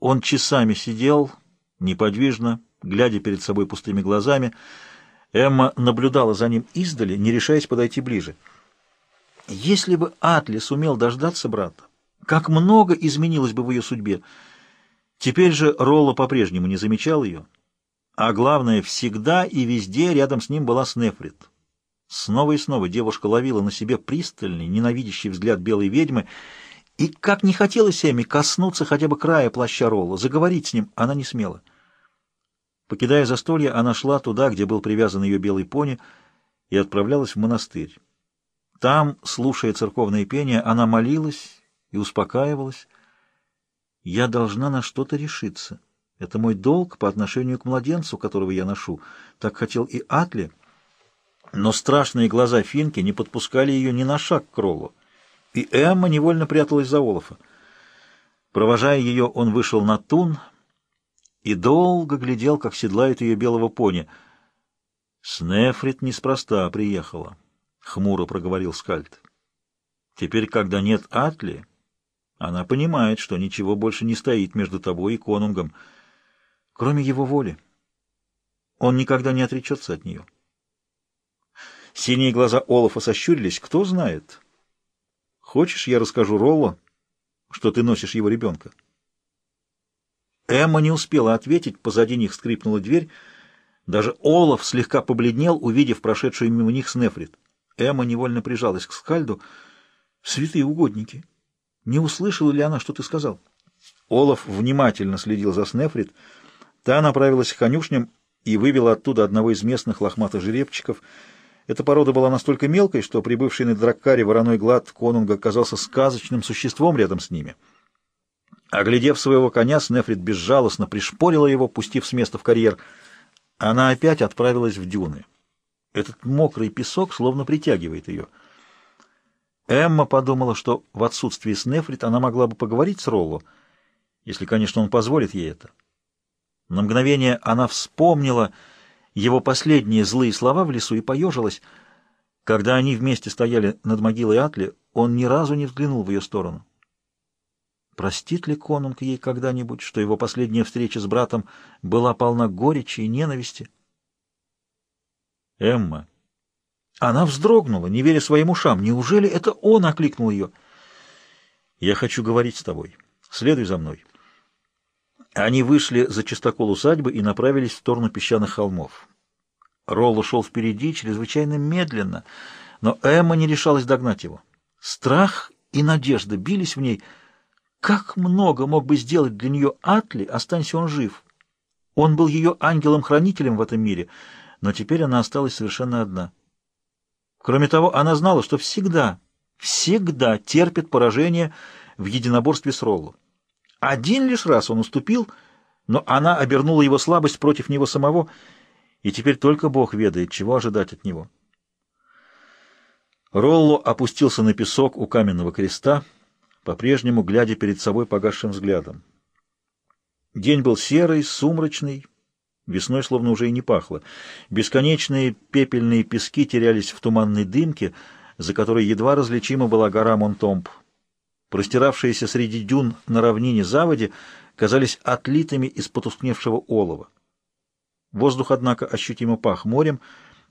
Он часами сидел, неподвижно, глядя перед собой пустыми глазами. Эмма наблюдала за ним издали, не решаясь подойти ближе. Если бы Атли сумел дождаться брата, как много изменилось бы в ее судьбе. Теперь же Ролло по-прежнему не замечал ее, а главное, всегда и везде рядом с ним была Снефрит. Снова и снова девушка ловила на себе пристальный, ненавидящий взгляд белой ведьмы, и как не хотелось Эми коснуться хотя бы края плаща Ролла, заговорить с ним она не смела. Покидая застолье, она шла туда, где был привязан ее белый пони, и отправлялась в монастырь. Там, слушая церковное пение, она молилась и успокаивалась. «Я должна на что-то решиться. Это мой долг по отношению к младенцу, которого я ношу. Так хотел и Атли». Но страшные глаза Финки не подпускали ее ни на шаг к Роллу, и Эмма невольно пряталась за Олафа. Провожая ее, он вышел на тун и долго глядел, как седлает ее белого пони. «Снефрит неспроста приехала», — хмуро проговорил Скальд. «Теперь, когда нет Атли, она понимает, что ничего больше не стоит между тобой и конунгом, кроме его воли. Он никогда не отречется от нее». Синие глаза Олафа сощурились. «Кто знает? Хочешь, я расскажу Ролло, что ты носишь его ребенка?» Эмма не успела ответить, позади них скрипнула дверь. Даже Олаф слегка побледнел, увидев прошедшую мимо них Снефрит. Эмма невольно прижалась к скальду. «Святые угодники! Не услышала ли она, что ты сказал?» Олаф внимательно следил за Снефрит. Та направилась к конюшням и вывела оттуда одного из местных лохматых жеребчиков — эта порода была настолько мелкой, что прибывший на Драккаре вороной глад конунга оказался сказочным существом рядом с ними. Оглядев своего коня, Снефрит безжалостно пришпорила его, пустив с места в карьер. Она опять отправилась в дюны. Этот мокрый песок словно притягивает ее. Эмма подумала, что в отсутствии Снефрит она могла бы поговорить с Ролло, если, конечно, он позволит ей это. На мгновение она вспомнила его последние злые слова в лесу и поежилась. Когда они вместе стояли над могилой Атли, он ни разу не взглянул в ее сторону. Простит ли конунг ей когда-нибудь, что его последняя встреча с братом была полна горечи и ненависти? Эмма. Она вздрогнула, не веря своим ушам. Неужели это он окликнул ее? «Я хочу говорить с тобой. Следуй за мной». Они вышли за чистокол усадьбы и направились в сторону песчаных холмов. Ролло шел впереди, чрезвычайно медленно, но Эмма не решалась догнать его. Страх и надежда бились в ней. Как много мог бы сделать для нее Атли, останься он жив. Он был ее ангелом-хранителем в этом мире, но теперь она осталась совершенно одна. Кроме того, она знала, что всегда, всегда терпит поражение в единоборстве с Ролло. Один лишь раз он уступил, но она обернула его слабость против него самого, и теперь только Бог ведает, чего ожидать от него. Ролло опустился на песок у каменного креста, по-прежнему глядя перед собой погасшим взглядом. День был серый, сумрачный, весной словно уже и не пахло. Бесконечные пепельные пески терялись в туманной дымке, за которой едва различима была гора Монтомп простиравшиеся среди дюн на равнине заводи, казались отлитыми из потускневшего олова. Воздух, однако, ощутимо пах морем,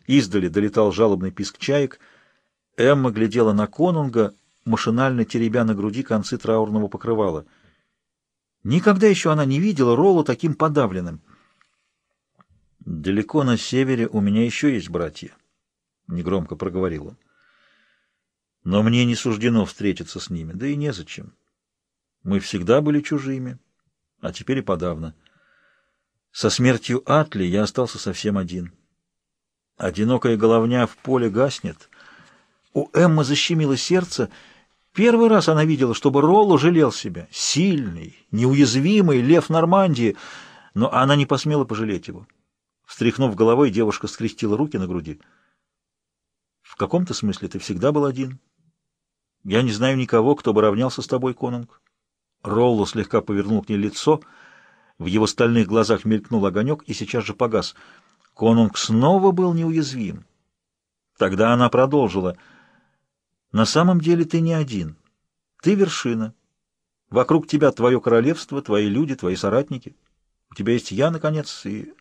издали долетал жалобный писк чаек. Эмма глядела на конунга, машинально теребя на груди концы траурного покрывала. Никогда еще она не видела Ролла таким подавленным. «Далеко на севере у меня еще есть братья», — негромко проговорил он. Но мне не суждено встретиться с ними, да и незачем. Мы всегда были чужими, а теперь и подавно. Со смертью Атли я остался совсем один. Одинокая головня в поле гаснет. У Эммы защемило сердце. Первый раз она видела, чтобы Ролло жалел себя. Сильный, неуязвимый лев Нормандии, но она не посмела пожалеть его. Встряхнув головой, девушка скрестила руки на груди. «В каком-то смысле ты всегда был один», я не знаю никого, кто бы равнялся с тобой, конунг. Ролло слегка повернул к ней лицо, в его стальных глазах мелькнул огонек и сейчас же погас. Конунг снова был неуязвим. Тогда она продолжила. «На самом деле ты не один. Ты вершина. Вокруг тебя твое королевство, твои люди, твои соратники. У тебя есть я, наконец, и